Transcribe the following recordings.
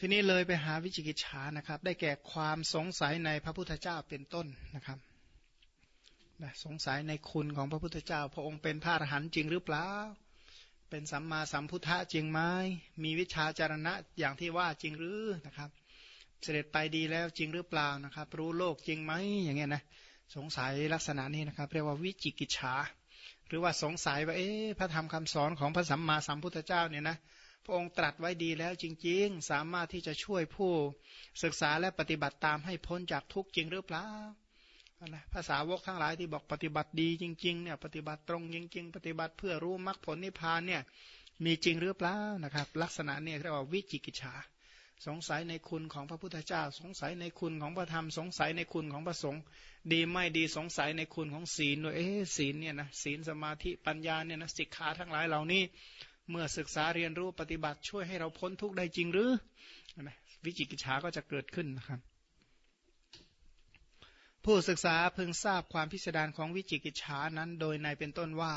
ทีนี้เลยไปหาวิจิกิจฉานะครับ ได้แก่ความสงสัยในพระพุทธเจ้าเป็นต้นนะครับนะสงสัยในคุณของพระพุทธเจ้า พระองค์เป็นพระอรหันต์จริงหรือเปล่า เป็นสัมมาสัมพุทธะจริงไหมมีวิชาจารณะอย่างที่ว่าจริงหรือนะครับ เสด็จไปดีแล้วจริงหรือเปล่านะครับ รู้โลกจริงไหมอย่างเงี้ยนะสงสัยลักษณะนี้นะครับ เรียกว่าวิจิกิจฉาหรือว่าสงสัยว่าเอ๊ะพระธรรมคำสอนของพระสัมมาสัมพุทธเจ้าเนี่ยนะ พระองค์ตรัสไว้ดีแล้วจริง ๆ สามารถที่จะช่วยผู้ศึกษาและปฏิบัติตามให้พ้นจากทุกข์จริงหรือเปล่านะภาษาวกทั้งหลายที่บอกปฏิบัติดีจริงๆเนี่ยปฏิบัติตรงจริง ๆ ปฏิบัติเพื่อรู้มรรคผลนิพพานเนี่ยมีจริงหรือเปล่านะครับ ลักษณะเนี่ยเรียกว่าวิจิกิจฉาสงสัยในคุณของพระพุทธเจ้า สงสัยในคุณของพระธรรม สงสัยในคุณของพระสงฆ์ดีไม่ดีสงสัยในคุณของศีลด้วยเอ๊ศีลเนี่ยนะศีลสมาธิปัญญาเนี่ยนะสิกขาทั้งหลายเหล่านี้ เมื่อศึกษาเรียนรู้ปฏิบัติช่วยให้เราพ้นทุกข์ได้จริงหรือนะวิจิกิจฉาก็จะเกิดขึ้นนะครับ ผู้ศึกษาเพิ่งทราบความพิสดารของวิจิกิจฉานั้น โดยในเป็นต้นว่า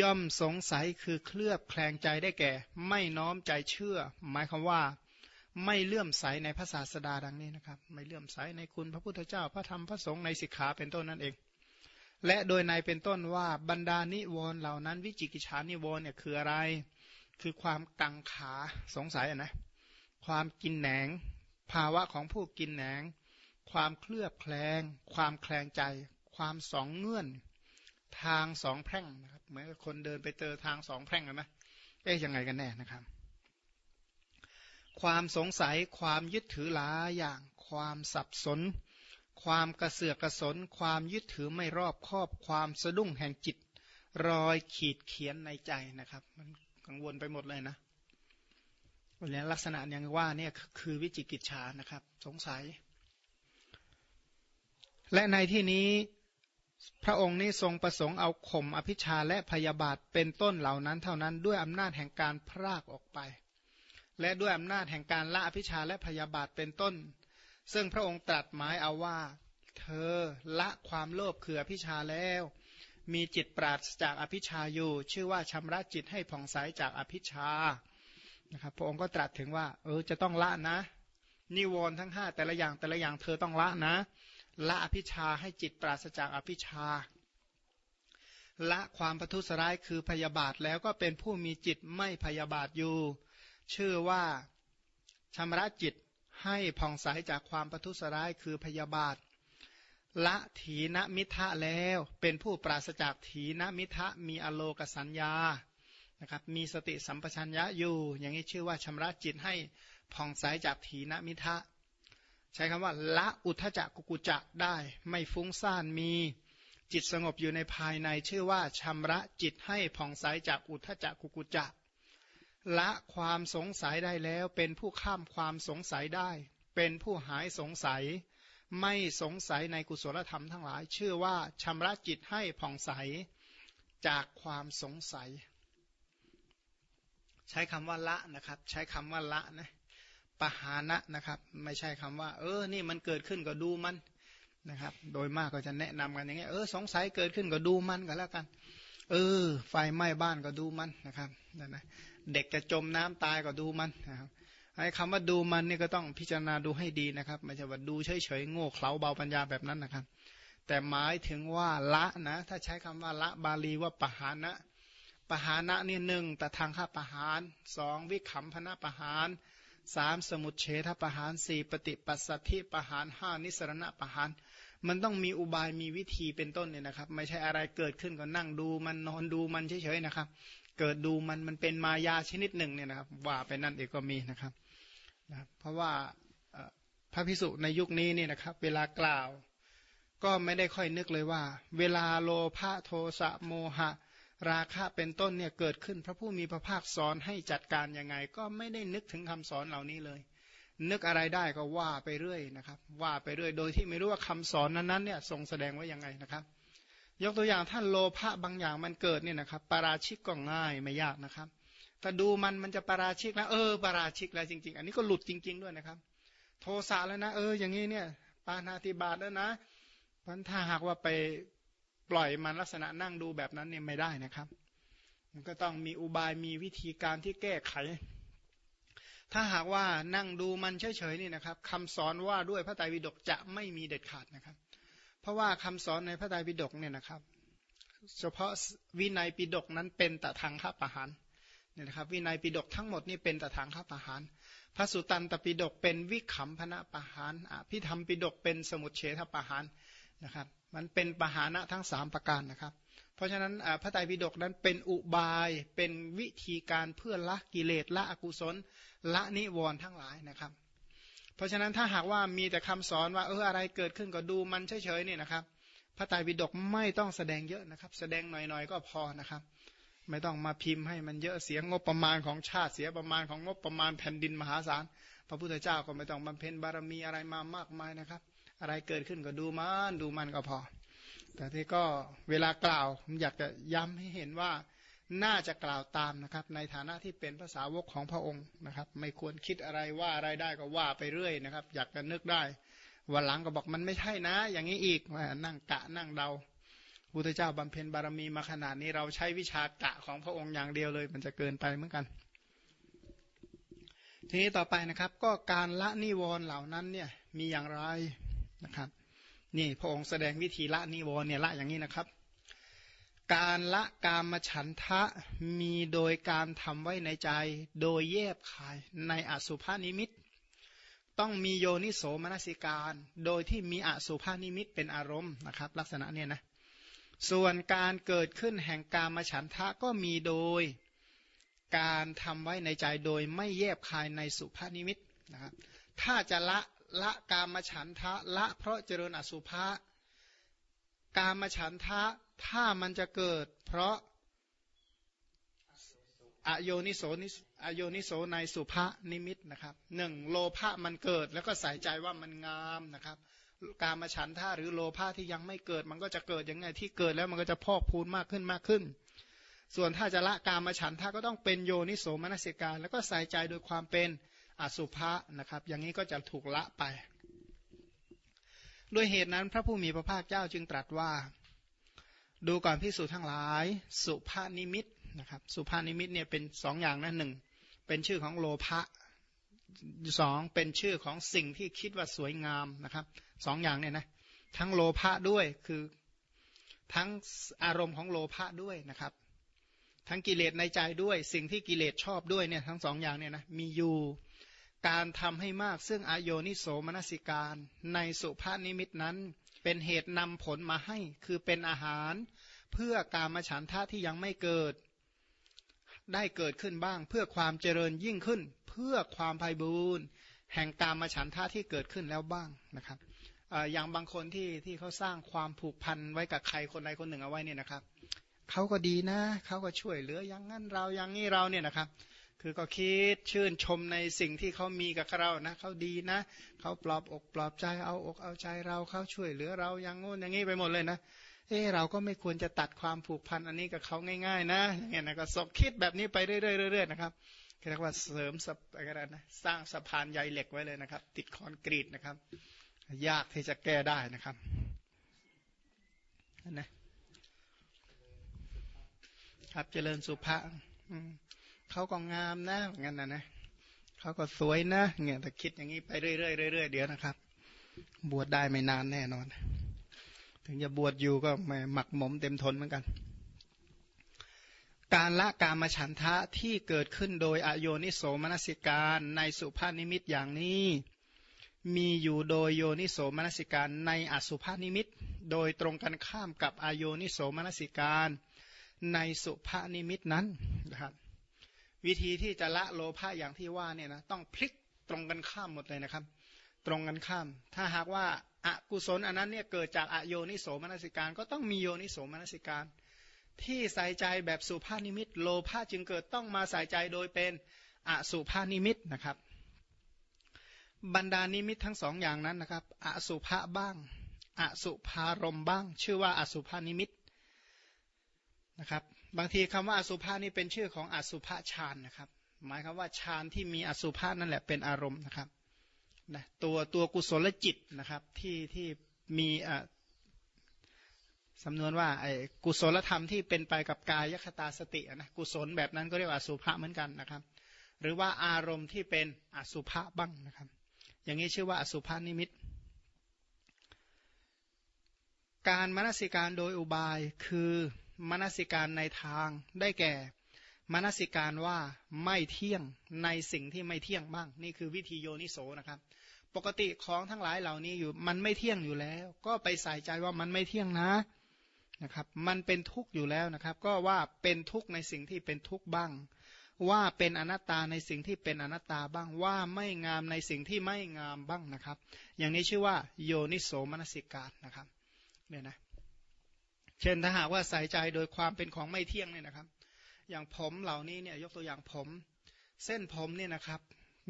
ย่อมสงสัยคือเคลือบแคลงใจได้แก่ ไม่น้อมใจเชื่อ หมายความว่า ไม่เลื่อมใสในพระศาสดาดังนี้นะครับ ไม่เลื่อมใสในคุณพระพุทธเจ้าพระธรรมพระสงฆ์ในสิกขาเป็นต้นนั่นเอง และโดยในเป็นต้นว่าบรรดานิวรเหล่านั้น วิจิกิจฉานิวรเนี่ยคืออะไร คือความกังขาสงสัยนะ ความกินแหนง ภาวะของผู้กินแหนง ความเคลือบแคลง ความแคลงใจ ความสองเงื่อน ทางสองแพร่งนะครับเหมือนคนเดินไปเจอทางสองแพร่งนไหมเอ๊ยยังไงกันแน่นะครับ ความสงสัยความยึดถือหลายอย่าง ความสับสน ความกระเสือกกระสน ความยึดถือไม่รอบครอบความสะดุ้งแห่งจิต รอยขีดเขียนในใจนะครับ มันกังวลไปหมดเลยนะวันนี้ลักษณะอย่างว่าเนี่ยคือวิจิกิจฉานะครับ สงสัย และในที่นี้พระองค์นี้ทรงประสงค์เอาข่มอภิชาและพยาบาทเป็นต้นเหล่านั้นเท่านั้นด้วยอำนาจแห่งการพรากออกไป และด้วยอำนาจแห่งการละอภิชาและพยาบาทเป็นต้น ซึ่งพระองค์ตรัสหมายเอาว่า เธอละความโลภคืออภิชาแล้ว มีจิตปราศจากอภิชาอยู่ ชื่อว่าชำระจิตให้ผ่องใสจากอภิชานะครับพระองค์ก็ตรัสถึงว่า เออจะต้องละนะ นิวรณ์ทั้งห้าแต่ละอย่างแต่ละอย่างเธอต้องละนะ ละอภิชาให้จิตปราศจากอภิชา ละความประทุษร้ายคือพยาบาทแล้วก็เป็นผู้มีจิตไม่พยาบาทอยู่ ชื่อว่าชำระจิต ให้ผ่องใสจากความประทุษร้ายคือพยาบาท ละถีนมิทะแล้วเป็นผู้ปราศจากถีนมิทะมีอโลกสัญญานะครับมีสติสัมปชัญญะอยู่ อย่างนี้ชื่อว่าชำระจิตให้ผ่องใสจากถีนมิทะ ใช้คำว่า ละอุทจักกุกุจักได้ ไม่ฟุ้งซ่านมีจิตสงบอยู่ในภายในชื่อว่าชำระจิตให้ผ่องใสจากอุทจักกุกุจัก ละความสงสัยได้แล้วเป็นผู้ข้ามความสงสัยได้ เป็นผู้หายสงสัย ไม่สงสัยในกุศลธรรมทั้งหลาย ชื่อว่าชำระจิตให้ผ่องใสจากความสงสัย ใช้คำว่าละนะครับ ใช้คำว่าละนะปหานะนะครับ ไม่ใช่คำว่า เออ นี่มันเกิดขึ้นก็ดูมันนะครับ โดยมากก็จะแนะนำกันอย่างเงี้ยเออสงสัยเกิดขึ้นก็ดูมันก็แล้วกัน เออ ไฟไหม้บ้านก็ดูมันนะครับนั่นนะ เด็กจะจมน้ำตายก็ดูมันนะครับไอ้คำว่าดูมันนี่ก็ต้องพิจารณาดูให้ดีนะครับไม่ใช่ว่าดูเฉยๆโง่เขลาเบาปัญญาแบบนั้นนะครับ แต่หมายถึงว่าละนะ ถ้าใช้คำว่าละบาลีว่าปหานะปหานะนี่หนึ่งแต่ทางข้าปหานสองวิขำพนะปหานสามสมุทเฉทปหานสี่ปฏิปัสสัทธิปหานห้านิสรณะปหานมันต้องมีอุบายมีวิธีเป็นต้นเนี่ยนะครับ ไม่ใช่อะไรเกิดขึ้นก็นั่งดูมันนอนดูมันเฉยๆนะครับ เกิดดูมันมันเป็นมายาชนิดหนึ่งเนี่ยนะครับ ว่าไปนั่นเองก็มีนะครับนะเพราะว่าพระพิสุในยุคนี้เนี่ยนะครับ เวลากล่าว ก็ไม่ได้ค่อยนึกเลยว่า เวลาโลภะโทสะโมหะ ราคะเป็นต้นเนี่ยเกิดขึ้น พระผู้มีพระภาคสอนให้จัดการยังไง ก็ไม่ได้นึกถึงคำสอนเหล่านี้เลย นึกอะไรได้ก็ว่าไปเรื่อยนะครับ ว่าไปเรื่อย โดยที่ไม่รู้ว่าคำสอนนั้นๆเนี่ยทรงแสดงไว้ยังไงนะครับ ยกตัวอย่างท่านโลภะบางอย่างมันเกิดเนี่ยนะครับปาราชิกก็ง่ายไม่ยากนะครับ ถ้าดูมันมันจะปาราชิกแล้วเออปาราชิกแล้วจริง ๆ อันนี้ก็หลุดจริง ๆ ด้วยนะครับ โทสะแล้วนะเอออย่างนี้เนี่ยปานาติบาตแล้วนะพันถ้าหากว่าไปปล่อยมันลักษณะนั่งดูแบบนั้นเนี่ยไม่ได้นะครับ มันก็ต้องมีอุบายมีวิธีการที่แก้ไข ถ้าหากว่านั่งดูมันเฉยๆนี่นะครับคำสอนว่าด้วยพระไตรปิฎกจะไม่มีเด็ดขาดนะครับ เพราะว่าคำสอนในพระไตรปิฎกเนี่ยนะครับ เฉพาะวินัยปิฎกนั้นเป็นตะทางข้าประหารเนี่ยนะครับวินัยปิฎกทั้งหมดนี่เป็นตะทางข้าประหาร พระสุตันตปิฎกเป็นวิขำพนะประหารอภิธรรมปิฎกเป็นสมุทเฉทประหารนะครับ มันเป็นปหานะทั้งสามประการนะครับ เพราะฉะนั้นพระไตรปิฎกนั้นเป็นอุบายเป็นวิธีการเพื่อละกิเลสละอกุศลละนิวรณ์ทั้งหลายนะครับ เพราะฉะนั้นถ้าหากว่ามีแต่คำสอนว่าเอออะไรเกิดขึ้นก็ดูมันเฉยๆนี่นะครับ พระไตรปิฎกไม่ต้องแสดงเยอะนะครับ แสดงหน่อยๆก็พอนะครับ ไม่ต้องมาพิมพ์ให้มันเยอะเสียงบประมาณของชาติเสียประมาณของงบประมาณแผ่นดินมหาศาลพระพุทธเจ้าก็ไม่ต้องบำเพ็ญบารมีอะไรมามากมายนะครับ อะไรเกิดขึ้นก็ดูมันดูมันก็พอ แต่ที่ก็เวลากล่าวผมอยากจะย้ำให้เห็นว่า น่าจะกล่าวตามนะครับ ในฐานะที่เป็นภาษาวกของพระองค์นะครับ ไม่ควรคิดอะไรว่าอะไรได้ก็ว่าไปเรื่อยนะครับ อยากจะนึกได้วันหลังก็บอกมันไม่ใช่นะ อย่างนี้อีกนั่งกะนั่งเดาพุทธเจ้าบำเพ็ญบารมีมาขนาดนี้เราใช้วิชากะของพระองค์อย่างเดียวเลย มันจะเกินไปเหมือนกัน ทีนี้ต่อไปนะครับก็การละนิวรณ์เหล่านั้นเนี่ยมีอย่างไรนะครับ นี่พระองค์แสดงวิธีละนิวรณ์เนี่ยละอย่างนี้นะครับ การละกามฉันทะมีโดยการทำไว้ในใจ โดยแยบขายในอสุภานิมิต ต้องมีโยนิโสมนสิการ โดยที่มีอสุภานิมิตเป็นอารมณ์นะครับ ลักษณะเนี่ยนะส่วนการเกิดขึ้นแห่งกามฉันทะก็มีโดยการทำไว้ในใจโดยไม่แยบคายในสุภานิมิตนะครับถ้าจะละละกามฉันทะละเพราะเจริญอสุภากามฉันทะ ถ้ามันจะเกิด เพราะอโยนิโสนิอโยนิโสในสุภานิมิตนะครับหนึ่งโลภะมันเกิดแล้วก็ใส่ใจว่ามันงามนะครับ การมาฉันท่าหรือโลภะที่ยังไม่เกิด มันก็จะเกิดยังไงที่เกิดแล้วมันก็จะพอกพูนมากขึ้นมากขึ้น ส่วนถ้าจะละการมาฉันท่าก็ต้องเป็นโยนิโสมนสิการ แล้วก็ใส่ใจโดยความเป็นอสุภะนะครับ อย่างนี้ก็จะถูกละไป ด้วยเหตุนั้นพระผู้มีพระภาคเจ้าจึงตรัสว่า ดูก่อนพิสูจทั้งหลาย สุภานิมิตนะครับสุภานิมิตเนี่ยเป็นสองอย่างนะหนึ่งเป็นชื่อของโลภะสองเป็นชื่อของสิ่งที่คิดว่าสวยงามนะครับสองอย่างเนี่ยนะทั้งโลภะด้วยคือทั้งอารมณ์ของโลภะด้วยนะครับ ทั้งกิเลสในใจด้วย สิ่งที่กิเลสชอบด้วยเนี่ยทั้งสองอย่างเนี่ยนะมีอยู่การทำให้มากซึ่งอโยนิโสมนสิการ ในสุภานิมิตนั้น เป็นเหตุนำผลมาให้ คือเป็นอาหารเพื่อการมาฉันทะที่ยังไม่เกิด ได้เกิดขึ้นบ้าง เพื่อความเจริญยิ่งขึ้น เพื่อความภัยบูรณ์แห่งการมาฉันทะที่เกิดขึ้นแล้วบ้างนะครับอย่างบางคนที่ที่เขาสร้างความผูกพันไว้กับใครคนใดคนหนึ่งเอาไว้เนี่ยนะครับเขาก็ดีนะเขาก็ช่วยเหลืออย่างนั้นเราอย่างนี้เราเนี่ยนะครับ คือก็คิดชื่นชมในสิ่งที่เขามีกับเรานะเขาดีนะเขาปลอบอกปลอบใจเอาอกเอาใจเราเขาช่วยเหลือเราอย่างงู้นอย่างนี้ไปหมดเลยนะเออเราก็ไม่ควรจะตัดความผูกพันอันนี้กับเขาง่าย ๆ นะอย่างเงี้ยนะก็สบคิดแบบนี้ไปเรื่อยๆนะครับเรียกว่าเสริมสับอะไรนะสร้างสะพานใยเหล็กไว้เลยนะครับ ติดคอนกรีตนะครับ ยากที่จะแก้ได้นะครับนะ ครับเจริญสุภาพ เขาก็งามนะงั้นนะนะเขาก็สวยนะเงี้ยแต่คิดอย่างนี้ไปเรื่อยๆเรื่อยๆเดี๋ยวนะครับ บวชได้ไม่นานแน่นอน ถึงจะบวชอยู่ก็ไม่หมักหมมเต็มทนเหมือนกัน การละกามฉันทะที่เกิดขึ้นโดยอโยนิโสมนสิการในสุภานิมิตอย่างนี้มีอยู่โดยโยนิโสมนสิการในอสุภานิมิต โดยตรงกันข้ามกับอโยนิโสมนสิการในสุภานิมิตนั้นนะครับ วิธีที่จะละโลภะอย่างที่ว่าเนี่ยนะต้องพลิกตรงกันข้ามหมดเลยนะครับ ตรงกันข้าม ถ้าหากว่าอกุศลอันนั้นเนี่ยเกิดจากอโยนิโสมนสิการ ก็ต้องมีโยนิโสมนสิการ ที่ใส่ใจแบบสุภานิมิต โลภะจึงเกิดต้องมาใส่ใจโดยเป็นอสุภานิมิตนะครับ บรรดานิมิตทั้งสองอย่างนั้นนะครับ อสุภะบ้าง อสุภารมบ้าง ชื่อว่าอสุภานิมิตนะครับ บางทีคำว่าอสุภะนี่เป็นชื่อของอสุภะฌานนะครับ หมายความว่าฌานที่มีอสุภะนั่นแหละเป็นอารมณ์นะครับนะตัวตัวกุศลจิตนะครับที่ที่มีอะสำนวนว่าไอ้กุศลธรรมที่เป็นไปกับกายคตาสตินะกุศลแบบนั้นก็เรียกว่าอสุภะเหมือนกันนะครับ หรือว่าอารมณ์ที่เป็นอสุภะบ้างนะครับ อย่างนี้ชื่อว่าอสุภานิมิต การมนสิการโดยอุบายคือ มนสิการในทางได้แก่ มนสิการว่าไม่เที่ยงในสิ่งที่ไม่เที่ยงบ้าง นี่คือวิธีโยนิโสนะครับ ปกติของทั้งหลายเหล่านี้อยู่มันไม่เที่ยงอยู่แล้ว ก็ไปใส่ใจว่ามันไม่เที่ยงนะนะครับ มันเป็นทุกข์อยู่แล้วนะครับ ก็ว่าเป็นทุกข์ในสิ่งที่เป็นทุกข์บ้าง ว่าเป็นอนัตตาในสิ่งที่เป็นอนัตตาบ้าง ว่าไม่งามในสิ่งที่ไม่งามบ้างนะครับ อย่างนี้ชื่อว่าโยนิโสมนสิการนะครับเนี่ยนะ เช่นถ้าหากว่าใส่ใจโดยความเป็นของไม่เที่ยงเนี่ยนะครับ อย่างผมเหล่านี้เนี่ยยกตัวอย่างผม เส้นผมเนี่ยนะครับ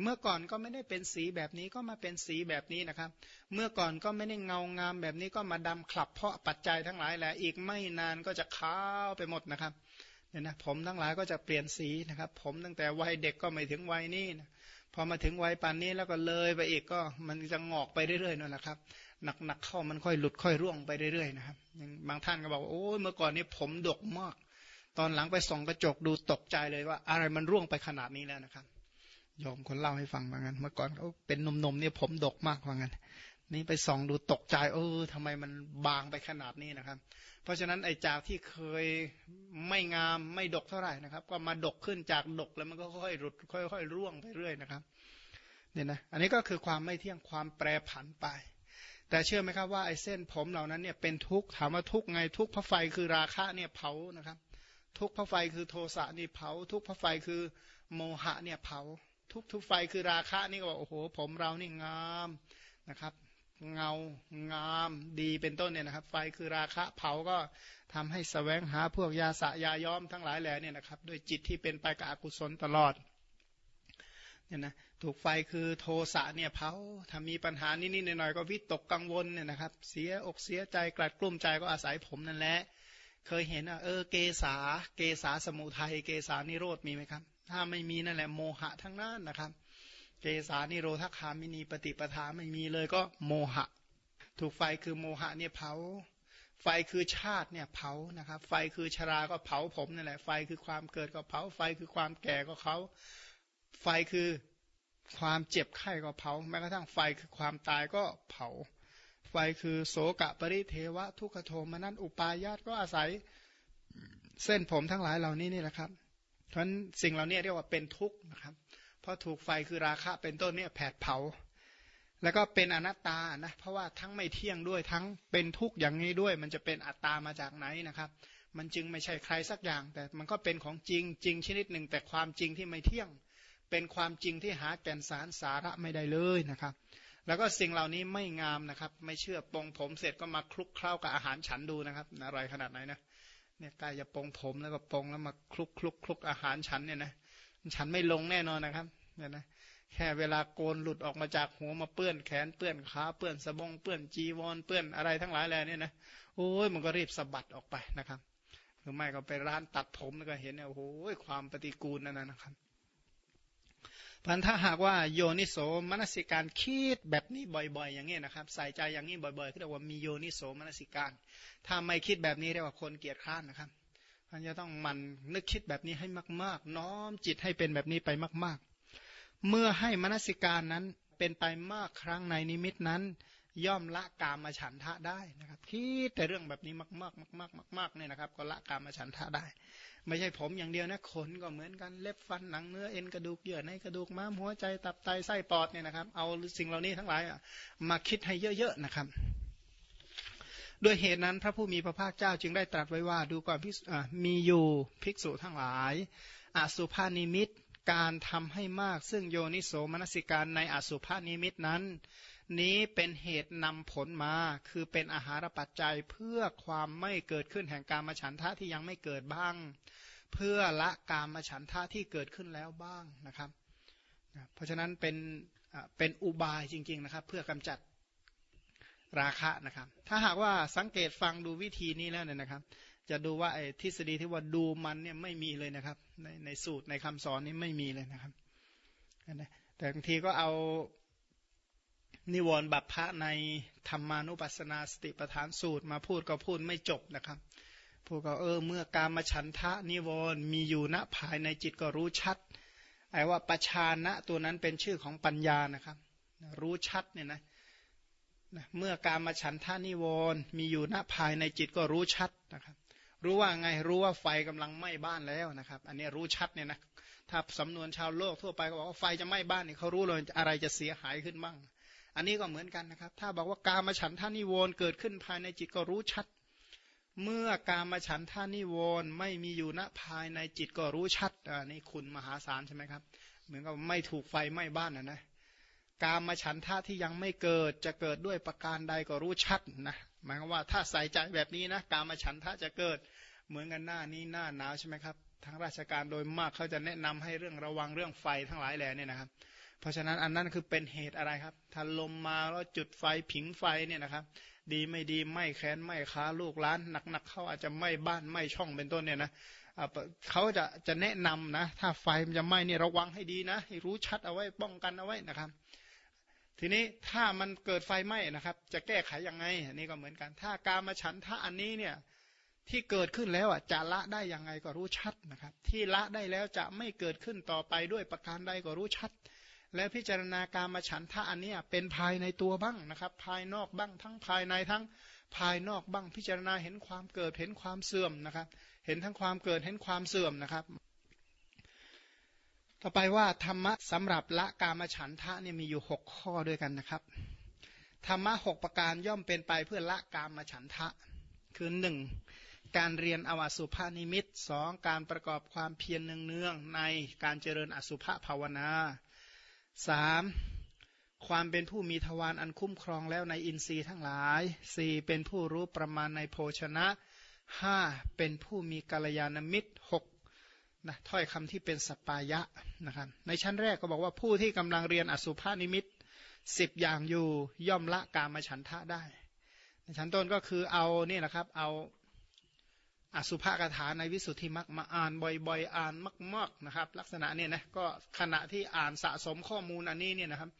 เมื่อก่อนก็ไม่ได้เป็นสีแบบนี้ก็มาเป็นสีแบบนี้นะครับ เมื่อก่อนก็ไม่ได้เงางามแบบนี้ก็มาดำขลับเพราะปัจจัยทั้งหลายแหละอีกไม่นานก็จะขาวไปหมดนะครับ เนี่ยนะผมทั้งหลายก็จะเปลี่ยนสีนะครับ ผมตั้งแต่วัยเด็กก็ไม่ถึงวัยนี้นะพอมาถึงวัยปานนี้แล้วก็เลยไปอีกก็มันจะงอกไปเรื่อยๆนั่นแหละครับหนักๆเข้ามันค่อยหลุดค่อยร่วงไปเรื่อยๆนะครับบางท่านก็บอกโอ้ยเมื่อก่อนนี้ผมดกมาก ตอนหลังไปส่องกระจกดูตกใจเลยว่า อะไรมันร่วงไปขนาดนี้แล้วนะครับยอมคนเล่าให้ฟังว่างั้น เมื่อก่อนเขาเป็นนมๆเนี่ยผมดกมากว่างั้น นี่ไปส่องดูตกใจเออทำไมมันบางไปขนาดนี้นะครับ เพราะฉะนั้นไอ้จากที่เคยไม่งามไม่ดกเท่าไหร่นะครับ ก็มาดกขึ้นจากดกแล้วมันก็ค่อยหลุดค่อยๆร่วงไปเรื่อยนะครับเนี่ยนะอันนี้ก็คือความไม่เที่ยงความแปรผันไป แต่เชื่อไหมครับว่าไอ้เส้นผมเหล่านั้นเนี่ยเป็นทุกข์ถามว่าทุกข์ไงทุกข์พระไฟคือราคะเนี่ยเผานะครับ ทุกข์พระไฟคือโทสะนี่เผา ทุกข์พระไฟคือโมหะเนี่ยเผา ทุกทุกไฟคือราคะนี่ก็บอกโอ้โห ผมเรานี่งามนะครับ เงางามดีเป็นต้นเนี่ยนะครับ ไฟคือราคะเผาก็ทำให้สแสวงหาพวกยาสะยาย้อมทั้งหลายแหล่เนี่ยนะครับด้วยจิตที่เป็นไปกับอกุศลตลอดเนี่ยนะถูกไฟคือโทสะเนี่ยเผาถ้ามีปัญหานิดๆหน่อยๆก็วิตกกังวลเนี่ยนะครับ เสียอกเสียใจกลัดกลุ้มใจก็อาศัยผมนั่นแหละเคยเห็นอะเออเกษาเกษาสมุทัยเกษานิโรธมีไหมครับ ถ้าไม่มีนั่นแหละโมหะทั้งนั้นนะครับ เกษานิโรธคามินีปฏิปทาไม่มีเลยก็โมหะ ถูกไฟคือโมหะเนี่ยเผา ไฟคือชาติเนี่ยเผานะครับ ไฟคือชราก็เผาผมนั่นแหละ ไฟคือความเกิดก็เผา ไฟคือความแก่ก็เขา ไฟคือความเจ็บไข้ก็เผา แม้กระทั่งไฟคือความตายก็เผา ไฟคือโสกะปริเทวะ ทุกขโทมนันอุปายาตก็อาศัยเส้นผมทั้งหลายเหล่านี้นี่แหละครับเพราะนั้นสิ่งเหล่านี้เรียกว่าเป็นทุกข์นะครับ ราะถูกไฟคือราคะเป็นต้นเนี่ยแผดเผา แล้วก็เป็นอนัตตานะเพราะว่าทั้งไม่เที่ยงด้วยทั้งเป็นทุกข์อย่างนี้ด้วย มันจะเป็นอัตตามาจากไหนนะครับ มันจึงไม่ใช่ใครสักอย่าง แต่มันก็เป็นของจริงจริงชนิดหนึ่ง แต่ความจริงที่ไม่เที่ยง เป็นความจริงที่หาแก่นสารสาระไม่ได้เลยนะครับ แล้วก็สิ่งเหล่านี้ไม่งามนะครับ ไม่เชื่อปองผมเสร็จก็มาคลุกเคล้ากับอาหารฉันดูนะครับอร่อยขนาดไหนนะเนี่ยกายจะปองผมแล้วก็ปองแล้วมาคลุกคลุกคลุกอาหารฉันเนี่ยนะฉันไม่ลงแน่นอนนะครับ เนี่ยนะแค่เวลาโกนหลุดออกมาจากหัวมาเปื้อนแขนเปื้อนขาเปื้อนสะบงเปื้อนจีวรเปื้อนอะไรทั้งหลายแหล่เนี่ยนะโอ้ยมันก็รีบสะบัดออกไปนะครับหรือไม่ก็ไปร้านตัดผมแล้วก็เห็นเนี่ยโอ้โหความปฏิกูลนั่นนะครับพันถ้าหากว่าโยนิโสมนสิการคิดแบบนี้บ่อย ๆ อย่างนี้นะครับ ใส่ใจอย่างนี้บ่อยๆก็เรียกว่ามีโยนิโสมนสิการ ถ้าไม่คิดแบบนี้เรียกว่าคนเกียจข้านนะครับพันจะต้องมันนึกคิดแบบนี้ให้มาก ๆ น้อมจิตให้เป็นแบบนี้ไปมากๆ เมื่อให้มนสิการนั้นเป็นไปมากครั้งในนิมิตนั้น ย่อมละกามฉันทะได้นะครับคิดแต่เรื่องแบบนี้มากๆมากๆมากเนี่ยนะครับ ก็ละกามฉันทะได้ ไม่ใช่ผมอย่างเดียวนะขนก็เหมือนกันเล็บฟันหนังเนื้อเอ็นกระดูกเยื่อในกระดูกม้ามหัวใจตับไตไส้ปอดเนี่ยนะครับ เอาสิ่งเหล่านี้ทั้งหลายมาคิดให้เยอะๆนะครับด้วยเหตุนั้นพระผู้มีพระภาคเจ้าจึงได้ตรัสไว้ว่าดูก่อนพิมีอยู่ภิกษุทั้งหลายอสุภานิมิต การทำให้มากซึ่งโยนิโสมนสิการในอสุภานิมิตนั้น นี้เป็นเหตุนำผลมา คือเป็นอาหารปัจจัยเพื่อความไม่เกิดขึ้นแห่งการมาฉันทะที่ยังไม่เกิดบ้าง เพื่อละการมฉันทะที่เกิดขึ้นแล้วบ้างนะครับ เพราะฉะนั้นเป็นเป็นอุบายจริงๆนะครับ เพื่อกำจัดราคะนะครับ ถ้าหากว่าสังเกตฟังดูวิธีนี้แล้วเนี่ยนะครับ จะดูว่าไอ้ทฤษฎีที่ว่าดูมันเนี่ยไม่มีเลยนะครับ ในในสูตรในคำสอนนี้ไม่มีเลยนะครับแต่บางทีก็เอานิวรณ์บัพพะในธรรมานุปัสสนาสติปทานสูตรมาพูดก็พูดไม่จบนะครับพวกเราเออเมื่อการมาฉันทะนิวรณ์มีอยู่ณภายในจิตก็รู้ชัดไอ้ว่าปชานะตัวนั้นเป็นชื่อของปัญญานะครับ รู้ชัดเนี่ยนะนะเมื่อการมาฉันท่านิวรณ์มีอยู่ณภายในจิตก็รู้ชัดนะครับ รู้ว่าไงรู้ว่าไฟกำลังไหม้บ้านแล้วนะครับ อันนี้รู้ชัดเนี่ยนะถ้าสำนวนชาวโลกทั่วไปก็บอกว่าไฟจะไหม้บ้านเนี่ยเขารู้เลยอะไรจะเสียหายขึ้นบ้าง อันนี้ก็เหมือนกันนะครับ ถ้าบอกว่าการมาฉันท่านิวรณ์เกิดขึ้นภายในจิตก็รู้ชัด เมื่อการมาฉันท่านิวรณ์ไม่มีอยู่ณภายในจิตก็รู้ชัดอันนี้คุณมหาศาลใช่ไหมครับ เหมือนกับไม่ถูกไฟไหม้บ้านนะนะการมาฉันท่าที่ยังไม่เกิดจะเกิดด้วยประการใดก็รู้ชัดนะ หมายความว่าถ้าใส่ใจแบบนี้นะการมาฉันท่าจะเกิดเหมือนกันหน้านี้หน้าหนาวใช่ไหมครับทางราชการโดยมากเขาจะแนะนำให้เรื่องระวังเรื่องไฟทั้งหลายแหล่เนี่ยนะครับ เพราะฉะนั้นอันนั้นคือเป็นเหตุอะไรครับถ้าลมมาแล้วจุดไฟผิงไฟเนี่ยนะครับ ดีไม่ดีไม่แค้นไม่ค้าลูกล้านหนักๆเขาอาจจะไม่บ้านไม่ช่องเป็นต้นเนี่ยนะเขาจะจะแนะนำนะ ถ้าไฟมันจะไหม้เนี่ยระวังให้ดีนะให้รู้ชัดเอาไว้ป้องกันเอาไว้นะครับ ทีนี้ถ้ามันเกิดไฟไหม้นะครับ จะแก้ไขยังไงอันนี้ก็เหมือนกัน ถ้าการมาฉันถ้าอันนี้เนี่ยที่เกิดขึ้นแล้วอะจะละได้ยังไงก็รู้ชัดนะครับ ที่ละได้แล้วจะไม่เกิดขึ้นต่อไปด้วยประการใดก็รู้ชัด และพิจารณาการมาฉันทะอันนี้เป็นภายในตัวบ้างนะครับ ภายนอกบ้างทั้งภายในทั้งภายนอกบ้างพิจารณาเห็นความเกิดเห็นความเสื่อมนะครับ เห็นทั้งความเกิดเห็นความเสื่อมนะครับ ต่อไปว่าธรรมะสำหรับละกามฉันทะเนี่ยมีอยู่หกข้อด้วยกันนะครับธรรมะหกประการย่อมเป็นไปเพื่อละกามฉันทะ คือหนึ่งการเรียนอวสุภานิมิตสองการประกอบความเพียรเนืองๆในการเจริญอสุภภาวนาสามความเป็นผู้มีทวารอันคุ้มครองแล้วในอินทรีย์ทั้งหลายสี่เป็นผู้รู้ประมาณในโภชนะห้าเป็นผู้มีกัลยาณมิตรหก นะถ้อยคำที่เป็นสปายะนะครับในชั้นแรกก็บอกว่าผู้ที่กำลังเรียนอสุภานิมิตสิบอย่างอยู่ย่อมละกามฉันทะได้ในชั้นต้นก็คือเอานี่นะครับเอาอสุภกถาในวิสุทธิมักมาอ่านบ่อยๆ อ่านมากๆนะครับ ลักษณะเนี่ยนะก็ขณะที่อ่านสะสมข้อมูลอันนี้เนี่ยนะครับ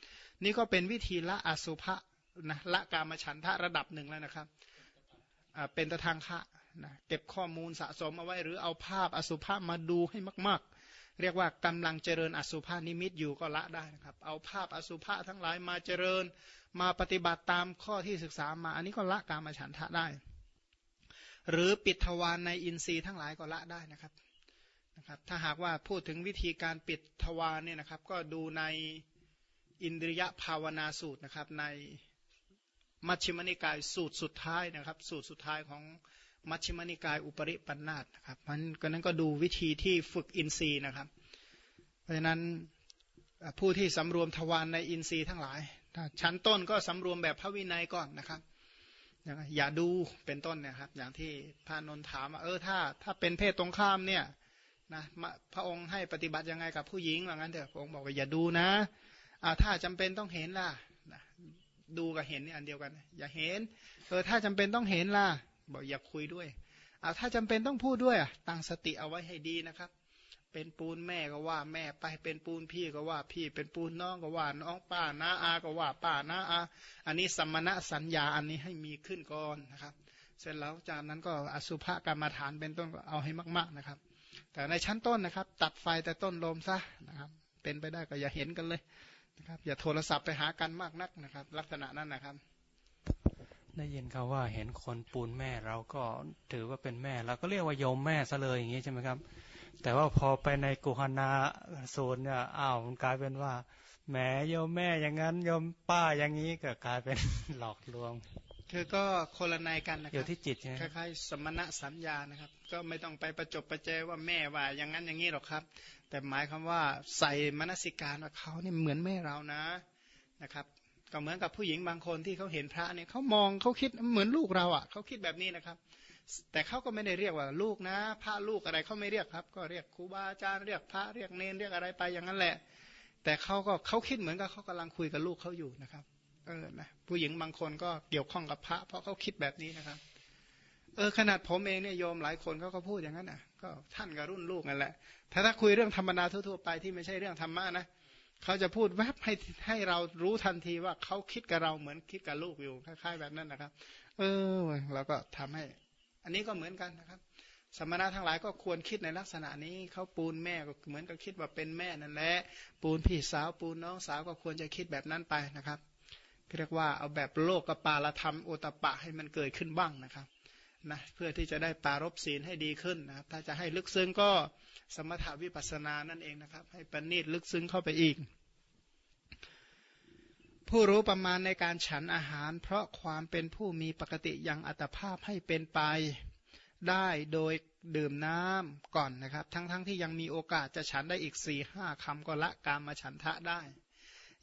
นี่ก็เป็นวิธีละอสุภะนะละกามฉันทะระดับหนึ่งแล้วนะครับเป็นตะทางคะ นะเก็บข้อมูลสะสมเอาไว้ หรือเอาภาพอสุภะมาดูให้มาก ๆ เรียกว่ากำลังเจริญอสุภานิมิตอยู่ก็ละได้นะครับ เอาภาพอสุภะทั้งหลายมาเจริญมาปฏิบัติตามข้อที่ศึกษามา อันนี้ก็ละกามฉันทะได้ หรือปิดทวารในอินทรีย์ทั้งหลายก็ละได้นะครับนะครับ ถ้าหากว่าพูดถึงวิธีการปิดทวารเนี่ยนะครับ ก็ดูในอินทรียภาวนาสูตรนะครับในมัชฌิมนิกายสูตรสุดท้ายนะครับ สูตรสุดท้ายของ มัชฌิมนิกายอุปริปันธาตนะครับมันก็นั้นก็ดูวิธีที่ฝึกอินทรีย์นะครับ เพราะฉะนั้นผู้ที่สำรวมทวารในอินทรีย์ทั้งหลายชั้นต้นก็สำรวมแบบพระวินัยก่อนนะครับอย่าดูเป็นต้นนี่ยครับ อย่างที่พระนนถามว่าเออถ้าถ้าเป็นเพศตรงข้ามเนี่ยนะพระองค์ให้ปฏิบัติยังไงกับผู้หญิงว่างั้นเถอะพระองค์บอกว่าอย่าดูนะอาถ้าจำเป็นต้องเห็นล่ะนะดูกับเห็นนี่อันเดียวกัน อย่าเห็นเออถ้าจำเป็นต้องเห็นล่ะ บอกอย่าคุยด้วยอ่าถ้าจำเป็นต้องพูดด้วยตั้งสติเอาไว้ให้ดีนะครับ เป็นปูนแม่ก็ว่าแม่ไปเป็นปูนพี่ก็ว่าพี่ เป็นปูนน้องก็ว่าน้องป้าน้าอาก็ว่าป้าน้าอา อันนี้สัมมณะสัญญาอันนี้ให้มีขึ้นก่อนนะครับ เสร็จแล้วจากนั้นก็อสุภกรรมฐานเป็นต้นก็เอาให้มาก ๆนะครับ แต่ในชั้นต้นนะครับ ตัดไฟแต่ต้นลมซะนะครับ เป็นไปได้ก็อย่าเห็นกันเลยนะครับ อย่าโทรศัพท์ไปหากันมากนักนะครับ ลักษณะนั้นนะครับ ได้ยินเขาว่าเห็นคนปูนแม่เราก็ถือว่าเป็นแม่เราก็เรียกว่าโยมแม่ซะเลยอย่างนี้ใช่ไหมครับ แต่ว่าพอไปในกุหนาสูนเนี่ยอ้าวมันกลายเป็นว่าแหมโยมแม่อย่างนั้นโยมป้าอย่างนี้ก็กลายเป็นหลอกลวงคือก็คนละในกันนะครับอยู่ที่จิตใช่ไหมคล้ายๆสมณะสัญญานะครับ ก็ไม่ต้องไปประจบประเจว่าแม่ว่า อย่างนั้นอย่างนี้หรอกครับ แต่หมายคำว่าใส่มนสิการว่าเขาเนี่ยเหมือนแม่เรานะนะครับ ก็เหมือนกับผู้หญิงบางคนที่เขาเห็นพระเนี่ยเขามองเขาคิดเหมือนลูกเราอะเขาคิดแบบนี้นะครับ แต่เขาก็ไม่ได้เรียกว่าลูกนะ พระลูกอะไรเขาไม่เรียกครับ ก็เรียกครูบาอาจารย์เรียกพระเรียกเนนเรียกอะไรไปอย่างนั้นแหละ แต่เขาก็เขาคิดเหมือนกับเขากำลังคุยกับลูกเขาอยู่นะครับเออนะผู้หญิงบางคนก็เกี่ยวข้องกับพระ เพราะเขาคิดแบบนี้นะครับ เออขนาดผมเองเนี่ยโยมหลายคนเขาก็พูดอย่างนั้นนะก็ท่านกับรุ่นลูกนั่นแหละถ้าถ้าคุยเรื่องธรรมดาทั่วๆไปที่ไม่ใช่เรื่องธรรมะนะเขาจะพูดแวบให้ให้เรารู้ทันทีว่าเขาคิดกับเราเหมือนคิดกับลูกอยู่คล้ายๆแบบนั้นนะครับ เออเราก็ทำให้ อันนี้ก็เหมือนกันนะครับ สมณะทั้งหลายก็ควรคิดในลักษณะนี้เขาปูนแม่ก็เหมือนกับคิดว่าเป็นแม่นั่นแหละปูนพี่สาวปูนน้องสาวก็ควรจะคิดแบบนั้นไปนะครับเรียกว่าเอาแบบโลกกับปาลธรรมโอตปะให้มันเกิดขึ้นบ้างนะครับ นะเพื่อที่จะได้ปารบศีลให้ดีขึ้นนะครับ ถ้าจะให้ลึกซึ้งก็สมถาวิปัสสนานั่นเองนะครับ ให้ปณิตลึกซึ้งเข้าไปอีก ผู้รู้ประมาณในการฉันอาหาร เพราะความเป็นผู้มีปกติยังอัตภาพให้เป็นไปได้โดยดื่มน้ำก่อนนะครับ ทั้งๆทที่ยังมีโอกาสจะฉันได้อีกสี่ห้าคำก็ละกามมาฉันทะได้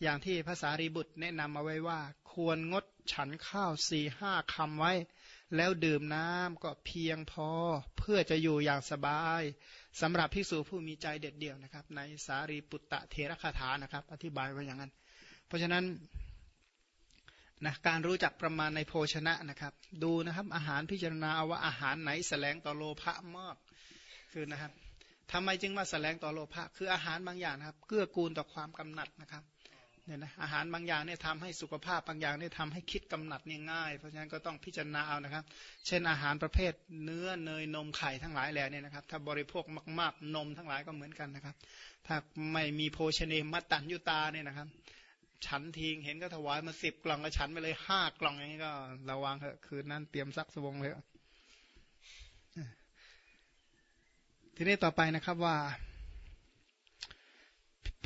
อย่างที่ภาษารีบุตรแนะนำมาไว้ว่า ควรงดฉันข้าวสี่ห้าคำไว้ แล้วดื่มน้ำก็เพียงพอเพื่อจะอยู่อย่างสบายสำหรับภิกษุผู้มีใจเด็ดเดี่ยวนะครับ ในสารีปุตตะเทระคาถานะครับ อธิบายไว้อย่างนั้น เพราะฉะนั้นนะการรู้จักประมาณในโภชนะนะครับ ดูนะครับอาหารพิจารณาเอาว่าอาหารไหนแสลงต่อโลภะมากคือนะครับทำไมจึงมาแสลงต่อโลภะคืออาหารบางอย่างนะครับ เกื้อกูลต่อความกำหนัดนะครับ เนี่ยนะอาหารบางอย่างเนี่ยทำให้สุขภาพบางอย่างเนี่ยทำให้คิดกำหนัดเนี่ยง่าย เพราะฉะนั้นก็ต้องพิจารณาเอานะครับ เช่นอาหารประเภทเนื้อเนยนมไข่ทั้งหลายแหล่เนี่ยนะครับ ถ้าบริโภคมากๆนมทั้งหลายก็เหมือนกันนะครับ ถ้าไม่มีโภชเนมัตตัญยุตาเนี่ยนะครับ ฉันทิ้งเห็นก็ถวายมาสิบกล่องก็ฉันไปเลยห้ากล่องอย่างนี้ก็ระวังเถอะคืนนั้นเตรียมซักสวงเลยทีนี้ต่อไปนะครับว่า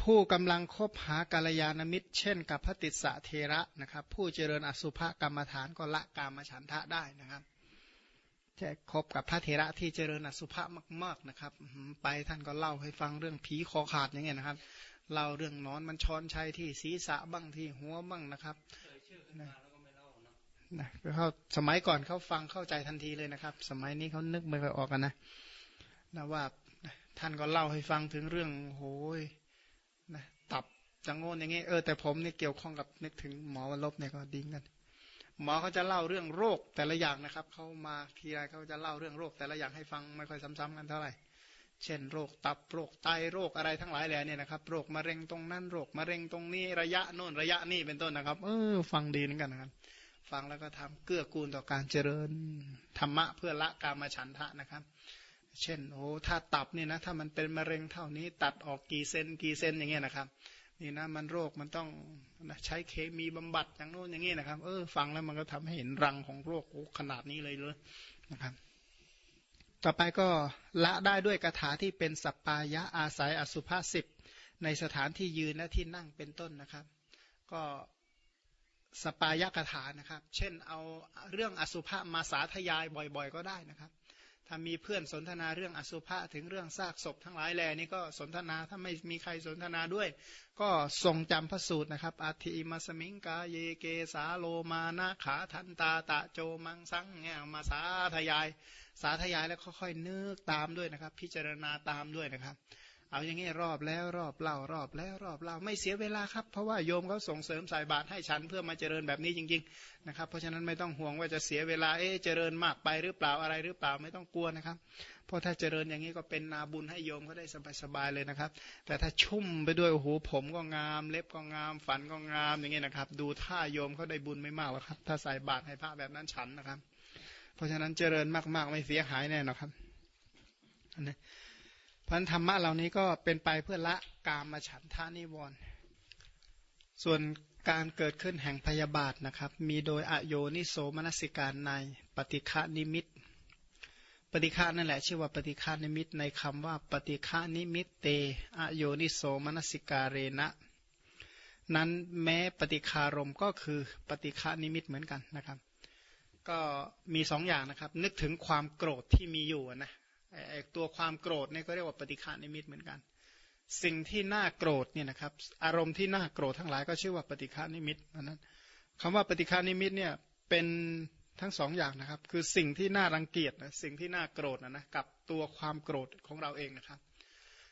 ผู้กำลังคบหากาลยานมิตร เช่นกับพระติสสะเทระนะครับ ผู้เจริญอสุภกรรมฐานก็ละกามฉันทะได้นะครับจะคบกับพระเทระที่เจริญอสุภะมาก ๆนะครับ ไปท่านก็เล่าให้ฟังเรื่องผีคอขาดอย่างเงี้ยนะครับเล่าเรื่องนอนมันช้อนชัยที่ศีรษะบ้างที่หัวบ้างนะครับนะนะเขาสมัยก่อนเขาฟังเข้าใจทันทีเลยนะครับ สมัยนี้เขานึกไม่ค่อยออกกันนะนะว่าท่านก็เล่าให้ฟังถึงเรื่องโหยนะตับ จังโง่อย่างงี้เออแต่ผมเนี่ยเกี่ยวข้องกับนึกถึงหมอวันลบเนี่ยก็ดิ้งกันหมอเขาจะเล่าเรื่องโรคแต่ละอย่างนะครับเขามาทีไรเขาจะเล่าเรื่องโรคแต่ละอย่างให้ฟังไม่ค่อยซ้ำๆกันเท่าไหร่เช่นโรคตับโรคไตโรคอะไรทั้งหลายแหล่เนี่ยนะครับโรคมะเร็งตรงนั้นโรคมะเร็งตรงนี้ระยะโน่นระยะนี่เป็นต้นนะครับ เออ ฟังดีเหมือนกันนะครับ ฟังแล้วก็ทำเกื้อกูลต่อการเจริญธรรมะเพื่อละกามฉันทะนะครับ เช่นโอ้ถ้าตับเนี่ยนะถ้ามันเป็นมะเร็งเท่านี้ตัดออกกี่เซนกี่เซนอย่างเงี้ยนะครับ นี่นะมันโรคมันต้องนะใช้เคมีบำบัดอย่างโน้นอย่างงี้นะครับ เออฟังแล้วมันก็ทำให้เห็นรังของโรคขนาดนี้เลยเลยนะครับ ต่อไปก็ละได้ด้วยคาถาที่เป็นสัปปายะอาศัยอสุภาษิตในสถานที่ยืนและที่นั่งเป็นต้นนะครับ ก็สปายะคาถานะครับ เช่นเอาเรื่องอสุภะมาสาธยายบ่อย ๆ ก็ได้นะครับ ถ้ามีเพื่อนสนทนาเรื่องอสุภะถึงเรื่องซากศพทั้งหลายแลนี่ก็สนทนาถ้าไม่มีใครสนทนาด้วย ก็ทรงจำพระสูตรนะครับอัติมาสมิงกาเยเกสาโลมานาขาทันตาตะโจมังสังเนี่ยมาสาธยาย สาธยายแล้วค่อยๆนึกตามด้วยนะครับ พิจารณาตามด้วยนะครับ เอาอย่างนี้รอบแล้วรอบเล่ารอบแล้วรอบเล่าไม่เสียเวลาครับ เพราะว่าโยมเขาส่งเสริมสายบาตรให้ฉันเพื่อมาเจริญแบบนี้จริง ๆ นะครับ เพราะฉะนั้นไม่ต้องห่วงว่าจะเสียเวลาเอ๊เจริญมากไปหรือเปล่าอะไรหรือเปล่าไม่ต้องกลัวนะครับ เพราะถ้าเจริญอย่างนี้ก็เป็นนาบุญให้โยมเขาได้สบายๆเลยนะครับ แต่ถ้าชุ่มไปด้วยโอ้โหผมก็งาม เล็บก็งาม ฝันก็งามอย่างนี้นะครับ ดูท่าโยมเขาได้บุญไม่มากหรอกครับ ถ้าใส่บาตรให้พระแบบนั้นฉันนะครับ เพราะฉะนั้นเจริญมากๆไม่เสียหายแน่นอนครับอันนี้ พันธรรมะเหล่านี้ก็เป็นไปเพื่อละกามมาฉันทานิวรณ์ส่วนการเกิดขึ้นแห่งพยาบาทนะครับ มีโดยอโยนิโสมนสิการในปฏิฆานิมิต ปฏิฆานั่นแหละชื่อว่าปฏิฆานิมิตในคำว่าปฏิฆนิมิตฺเตอโยนิโสมนสิกาเรน นั้นแม้ปฏิฆารมณ์ก็คือปฏิฆานิมิตเหมือนกันนะครับ ก็มีสองอย่างนะครับ นึกถึงความโกรธที่มีอยู่นะ ตัวความโกรธเนี่ยก็เรียกว่าปฏิฆานิมิตเหมือนกัน สิ่งที่น่าโกรธเนี่ยนะครับอารมณ์ที่น่าโกรธทั้งหลายก็ชื่อว่าปฏิฆานิมิตนั้นคำว่าปฏิฆานิมิตเนี่ยเป็นทั้งสองอย่างนะครับ คือสิ่งที่น่ารังเกียจนะสิ่งที่น่าโกรธนะนะกับตัวความโกรธของเราเองนะครับ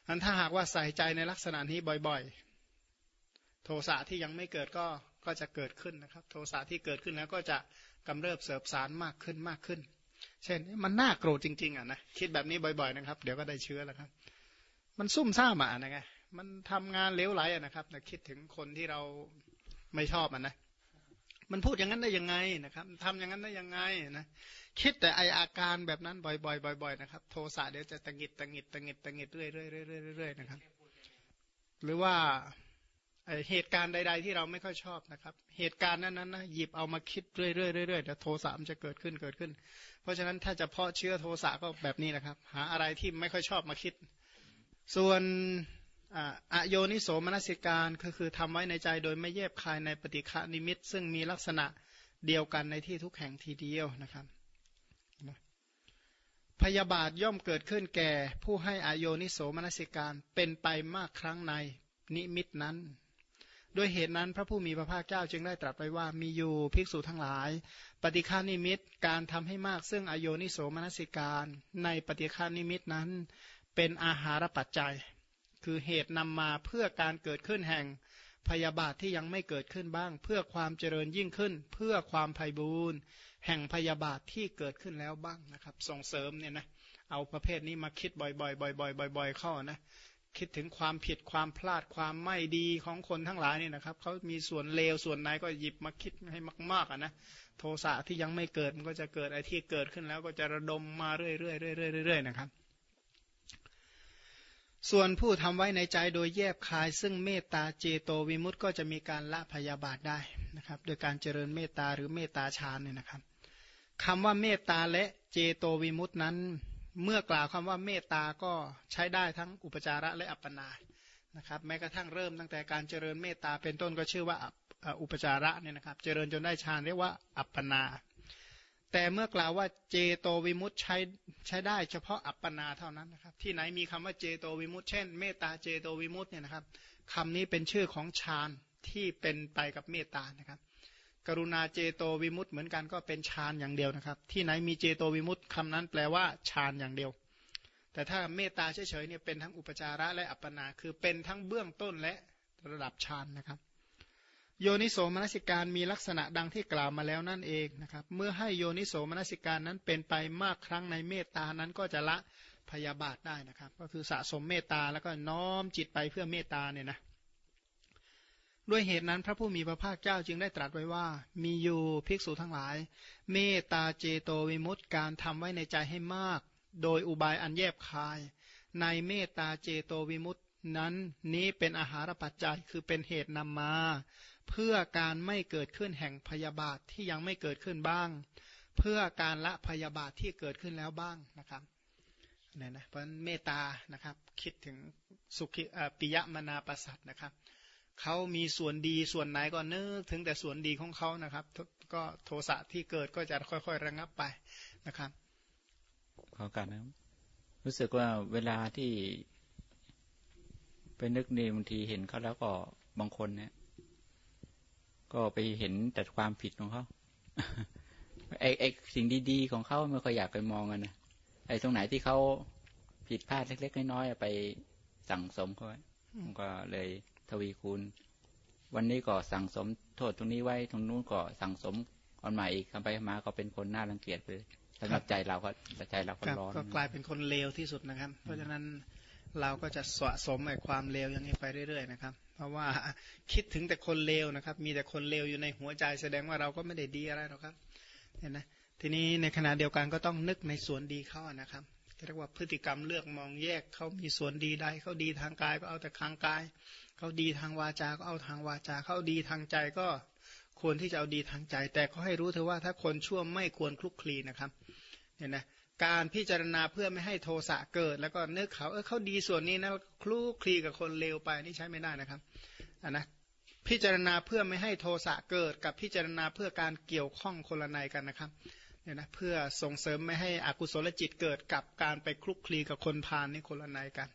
นั้นถ้าหากว่าใส่ใจในลักษณะนี้บ่อยๆ โทสะที่ยังไม่เกิดก็ก็จะเกิดขึ้นนะครับ โทสะที่เกิดขึ้นแล้วก็จะกำเริบเสบสารมากขึ้นมากขึ้น เช่นมันน่าโกรธจริง ๆอะนะคิดแบบนี้บ่อยๆนะครับ เดี๋ยวก็ได้เชื้อแล้วครับ มันซุ่มซ่ามอะนะไงมันทำงานเลวไหลอะนะครับแต่คิดถึงคนที่เราไม่ชอบอะนะมันพูดอย่างนั้นได้ยังไงนะครับทำอย่างนั้นได้ยังไงนะคิดแต่ไออาการแบบนั้นบ่อยๆบ่อยๆนะครับ โทสะเดี๋ยวจะตังหิดตังหิดตังหิดตังหิดเรื่อยๆเรื่อยๆเรื่อยๆนะครับ หรือว่า เหตุการณ์ใด ๆ ที่เราไม่ค่อยชอบนะครับ เหตุการณ์นั้นๆนะหยิบเอามาคิดเรื่อยๆเรื่อยๆเดี๋ยวโทสะมันจะเกิดขึ้นเกิดขึ้น เพราะฉะนั้นถ้าจะเพาะเชื้อโทสะก็แบบนี้นะครับ หาอะไรที่ไม่ค่อยชอบมาคิด ส่วนอโยนิโสมนสิการก็คือทำไว้ในใจโดยไม่แยบคายในปฏิฆานิมิต ซึ่งมีลักษณะเดียวกันในที่ทุกแห่งทีเดียวนะครับพยาบาทย่อมเกิดขึ้นแก่ ผู้ให้อโยนิโสมนสิการเป็นไปมากครั้งในนิมิตนั้น ด้วยเหตุนั้นพระผู้มีพระภาคเจ้าจึงได้ตรัสไว้ว่ามีอยู่ภิกษุทั้งหลาย ปฏิฆานิมิตการทำให้มากซึ่งอโยนิโสมนสิการ ในปฏิฆานิมิตนั้น เป็นอาหารปัจจัย คือเหตุนำมาเพื่อการเกิดขึ้นแห่งพยาบาทที่ยังไม่เกิดขึ้นบ้าง เพื่อความเจริญยิ่งขึ้น เพื่อความไพ่บูรณ์แห่งพยาบาทที่เกิดขึ้นแล้วบ้างนะครับ ส่งเสริมเนี่ยนะเอาประเภทนี้มาคิดบ่อยๆบ่อยๆบ่อยๆเข้านะ คิดถึงความผิดความพลาดความไม่ดีของคนทั้งหลายเนี่ยนะครับเขามีส่วนเลวส่วนไหนก็หยิบมาคิดให้มากๆอะนะโทสะที่ยังไม่เกิดมันก็จะเกิดไอ้ที่เกิดขึ้นแล้วก็จะระดมมาเรื่อยๆเรื่อยๆเรื่อยๆนะครับ ส่วนผู้ทำไว้ในใจโดยแยบคาย ซึ่งเมตตาเจโตวิมุตต์ก็จะมีการละพยาบาทได้นะครับ โดยการเจริญเมตตาหรือเมตตาฌานเนี่ยนะครับคำว่าเมตตาและเจโตวิมุตต์นั้น เมื่อกล่าวคำว่าเมตตาก็ใช้ได้ทั้งอุปจาระและอัปปนานะครับแม้กระทั่งเริ่มตั้งแต่การเจริญเมตตาเป็นต้นก็ชื่อว่าอุปจาระเนี่ยนะครับ เจริญจนได้ฌานเรียกว่าอัปปนา แต่เมื่อกล่าวว่าเจโตวิมุตใช้ใช้ได้เฉพาะอัปปนาเท่านั้นนะครับ ที่ไหนมีคำว่าเจโตวิมุตเช่นเมตตาเจโตวิมุตเนี่ยนะครับคำนี้เป็นชื่อของฌานที่เป็นไปกับเมตตานะครับ กรุณาเจโตวิมุตต์เหมือนกันก็เป็นฌานอย่างเดียวนะครับ ที่ไหนมีเจโตวิมุตต์คำนั้นแปลว่าฌานอย่างเดียว แต่ถ้าเมตตาเฉยๆเนี่ยเป็นทั้งอุปจาระและอัปปนา คือเป็นทั้งเบื้องต้นและระดับฌานนะครับ โยนิโสมนสิการมีลักษณะดังที่กล่าวมาแล้วนั่นเองนะครับ เมื่อให้โยนิโสมนสิการนั้นเป็นไปมากครั้งในเมตตานั้นก็จะละพยาบาทได้นะครับ ก็คือสะสมเมตตาแล้วก็น้อมจิตไปเพื่อเมตตาเนี่ยนะ ด้วยเหตุนั้นพระผู้มีพระภาคเจ้าจึงได้ตรัสไว้ว่า มีอยู่ภิกษุทั้งหลาย เมตตาเจโตวิมุตต์การทำไว้ในใจให้มาก โดยอุบายอันแยบคาย ในเมตตาเจโตวิมุตต์นั้นนี้เป็นอาหารปัจจัยคือเป็นเหตุนำมา เพื่อการไม่เกิดขึ้นแห่งพยาบาทที่ยังไม่เกิดขึ้นบ้าง เพื่อการละพยาบาทที่เกิดขึ้นแล้วบ้างนะครับเนี่ยนะเพราะเมตตานะครับคิดถึงสุขิปิยมนาประสัตนะครับ เขามีส่วนดีส่วนไหนก็นึกถึงแต่ส่วนดีของเขานะครับ ก็โทสะที่เกิดก็จะค่อย ๆ ระงับไปนะครับ ขอการนะรู้สึกว่าเวลาที่ไปนึกนี่บางทีเห็นเขาแล้วก็บางคนเนี่ย ก็ไปเห็นแต่ความผิดของเขาไอ้ไอ้สิ่งดีๆของเขาไม่ค่อยอยากไปมองกันนะไอ้ตรงไหนที่เขาผิดพลาดเล็กๆน้อยๆไปสั่งสมเขาไว้ก็เลย ทวีคูณ วันนี้ก็สั่งสมโทษตรงนี้ไว้ตรงนู้นก็สั่งสมก่อนใหม่อีกทำไปมาก็เป็นคนน่ารังเกียจไปสำหรับใจเราก็ใจเราก็ร้อนก็กลายเป็นคนเลวที่สุดนะครับ เพราะฉะนั้นเราก็จะสะสมไอ้ความเลวอย่างนี้ไปเรื่อยๆนะครับ เพราะว่าคิดถึงแต่คนเลวนะครับ มีแต่คนเลวอยู่ในหัวใจแสดงว่าเราก็ไม่ได้ดีอะไรหรอกครับเห็นไหมทีนี้ในขณะเดียวกันก็ต้องนึกในส่วนดีเขานะครับ เรียกว่าพฤติกรรมเลือกมองแยกเขามีส่วนดีใดเขาดีทางกายก็เอาแต่ทางกายเขาดีทางวาจา ก็เอาทางวาจาเขาดีทางใจก็ควรที่จะเอาดีทางใจ แต่เขาให้รู้เถอะว่าถ้าคนชั่วไม่ควรคลุกคลีนะครับเห็นไหมการพิจารณาเพื่อไม่ให้โทสะเกิด แล้วก็นึกเขาเออเขาดีส่วนนี้นะคลุกคลีกับคนเลวไปนี่ใช้ไม่ได้นะครับอันนะพิจารณาเพื่อไม่ให้โทสะเกิด กับพิจารณาเพื่อการเกี่ยวข้องคนละในกันนะครับ เนี่ยนะเพื่อส่งเสริมไม่ให้อกุศลจิตเกิดกับการไปคลุกคลีกับคนพาลนี่คนละนายกัน